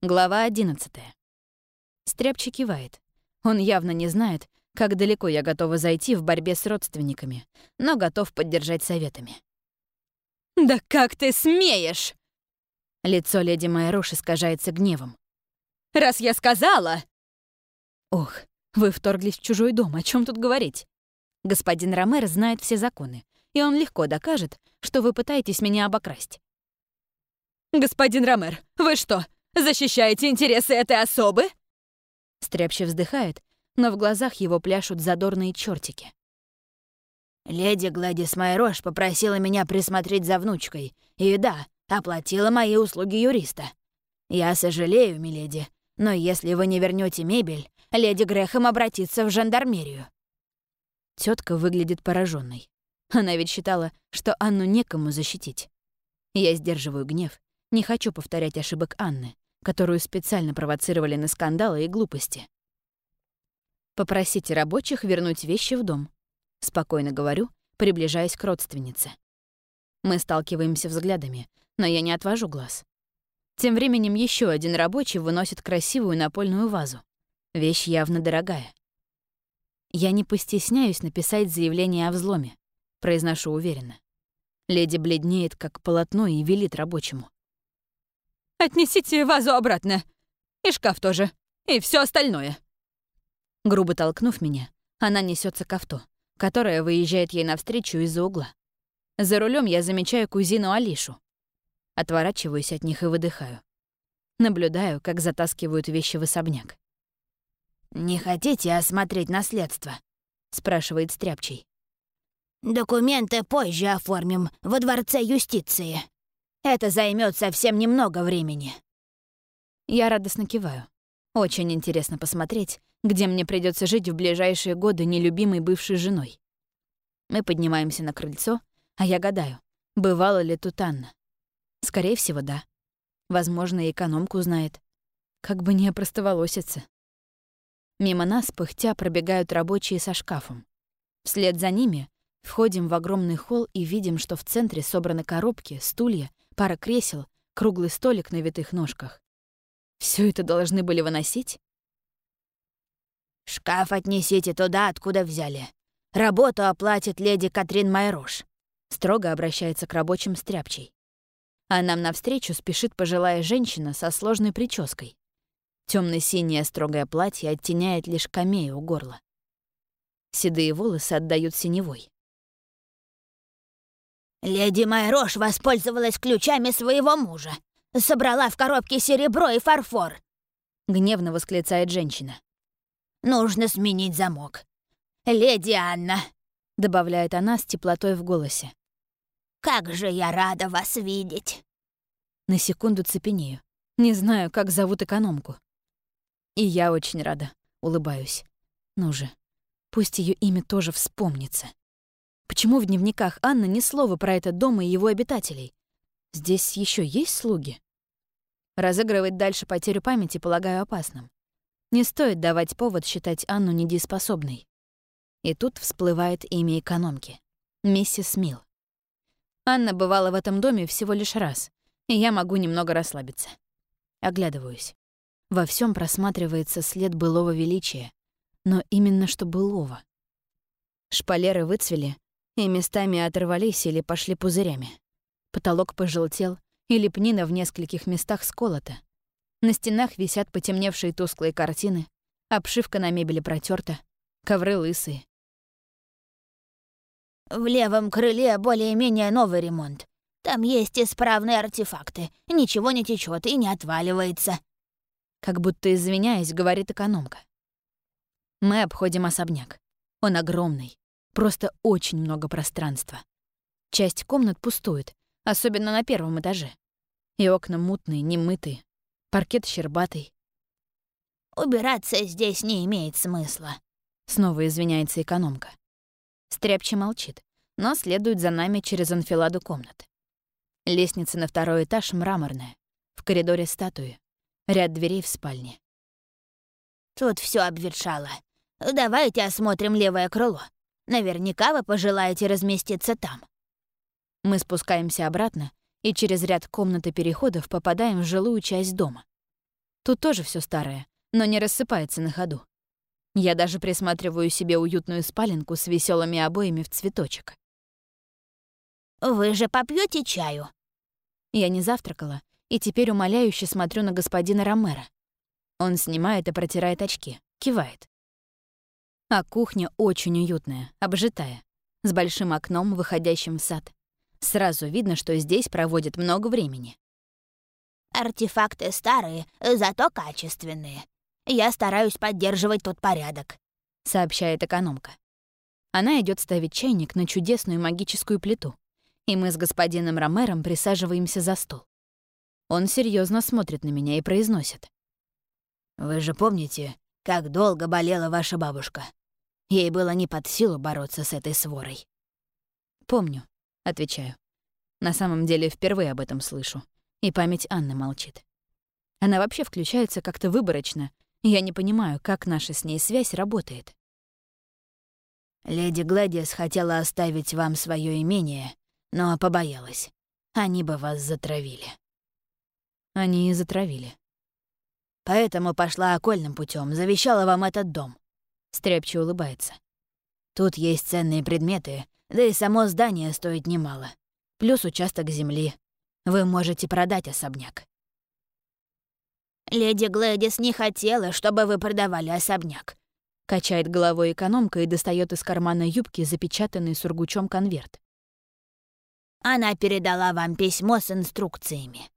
Глава 11. Стряпчий кивает. Он явно не знает, как далеко я готова зайти в борьбе с родственниками, но готов поддержать советами. «Да как ты смеешь!» Лицо леди Майрош искажается гневом. «Раз я сказала!» «Ох, вы вторглись в чужой дом, о чем тут говорить? Господин Ромер знает все законы, и он легко докажет, что вы пытаетесь меня обокрасть». «Господин Ромер, вы что, Защищаете интересы этой особы?» Стряпче вздыхает, но в глазах его пляшут задорные чертики. «Леди Гладис Майрош попросила меня присмотреть за внучкой, и да, оплатила мои услуги юриста. Я сожалею, миледи, но если вы не вернете мебель, леди Грехом обратится в жандармерию». Тетка выглядит пораженной. Она ведь считала, что Анну некому защитить. Я сдерживаю гнев, не хочу повторять ошибок Анны, которую специально провоцировали на скандалы и глупости. Попросите рабочих вернуть вещи в дом. Спокойно говорю, приближаясь к родственнице. Мы сталкиваемся взглядами, но я не отвожу глаз. Тем временем еще один рабочий выносит красивую напольную вазу. Вещь явно дорогая. Я не постесняюсь написать заявление о взломе, произношу уверенно. Леди бледнеет, как полотно, и велит рабочему. Отнесите вазу обратно. И шкаф тоже. И все остальное. Грубо толкнув меня, она несется к авто, которое выезжает ей навстречу из-за угла. За рулем я замечаю кузину Алишу. Отворачиваюсь от них и выдыхаю. Наблюдаю, как затаскивают вещи в особняк. «Не хотите осмотреть наследство?» — спрашивает Стряпчий. «Документы позже оформим во Дворце юстиции», это займет совсем немного времени». Я радостно киваю. Очень интересно посмотреть, где мне придется жить в ближайшие годы нелюбимой бывшей женой. Мы поднимаемся на крыльцо, а я гадаю, бывала ли тут Анна. Скорее всего, да. Возможно, и экономку знает. Как бы не опростоволоситься. Мимо нас, пыхтя, пробегают рабочие со шкафом. Вслед за ними входим в огромный холл и видим, что в центре собраны коробки, стулья пара кресел, круглый столик на витых ножках. Все это должны были выносить? «Шкаф отнесите туда, откуда взяли. Работу оплатит леди Катрин Майрош», — строго обращается к рабочим стряпчей. А нам навстречу спешит пожилая женщина со сложной прической. темно синее строгое платье оттеняет лишь камею у горла. Седые волосы отдают синевой. Леди Майрош воспользовалась ключами своего мужа. Собрала в коробке серебро и фарфор. Гневно восклицает женщина. Нужно сменить замок. Леди Анна, добавляет она с теплотой в голосе. Как же я рада вас видеть. На секунду цепенею. Не знаю, как зовут экономку. И я очень рада, улыбаюсь. Ну же, пусть ее имя тоже вспомнится. Почему в дневниках Анны ни слова про этот дом и его обитателей? Здесь еще есть слуги? Разыгрывать дальше потерю памяти полагаю опасным. Не стоит давать повод считать Анну недееспособной. И тут всплывает имя экономки — миссис Мил. Анна бывала в этом доме всего лишь раз, и я могу немного расслабиться. Оглядываюсь. Во всем просматривается след былого величия, но именно что былого. Шпалеры выцвели, и местами оторвались или пошли пузырями. Потолок пожелтел, и лепнина в нескольких местах сколота. На стенах висят потемневшие тусклые картины, обшивка на мебели протерта, ковры лысые. В левом крыле более-менее новый ремонт. Там есть исправные артефакты. Ничего не течет и не отваливается. Как будто извиняясь, говорит экономка. Мы обходим особняк. Он огромный, Просто очень много пространства. Часть комнат пустует, особенно на первом этаже. И окна мутные, немытые, паркет щербатый. «Убираться здесь не имеет смысла», — снова извиняется экономка. Стряпче молчит, но следует за нами через анфиладу комнат. Лестница на второй этаж мраморная, в коридоре статуи, ряд дверей в спальне. «Тут все обветшало. Давайте осмотрим левое крыло. Наверняка вы пожелаете разместиться там». Мы спускаемся обратно и через ряд комнат переходов попадаем в жилую часть дома. Тут тоже все старое, но не рассыпается на ходу. Я даже присматриваю себе уютную спаленку с веселыми обоями в цветочек. «Вы же попьете чаю?» Я не завтракала, и теперь умоляюще смотрю на господина Ромера. Он снимает и протирает очки, кивает. А кухня очень уютная, обжитая, с большим окном, выходящим в сад. Сразу видно, что здесь проводят много времени. «Артефакты старые, зато качественные. Я стараюсь поддерживать тут порядок», — сообщает экономка. Она идет ставить чайник на чудесную магическую плиту, и мы с господином Ромером присаживаемся за стол. Он серьезно смотрит на меня и произносит. «Вы же помните, как долго болела ваша бабушка? Ей было не под силу бороться с этой сворой». «Помню», — отвечаю. На самом деле впервые об этом слышу, и память Анны молчит. Она вообще включается как-то выборочно, и я не понимаю, как наша с ней связь работает. «Леди Гладиас хотела оставить вам свое имение, но побоялась. Они бы вас затравили». Они и затравили. Поэтому пошла окольным путем, завещала вам этот дом. Стряпче улыбается. Тут есть ценные предметы, да и само здание стоит немало. Плюс участок земли. Вы можете продать особняк. «Леди Глэдис не хотела, чтобы вы продавали особняк», — качает головой экономка и достает из кармана юбки запечатанный сургучом конверт. «Она передала вам письмо с инструкциями.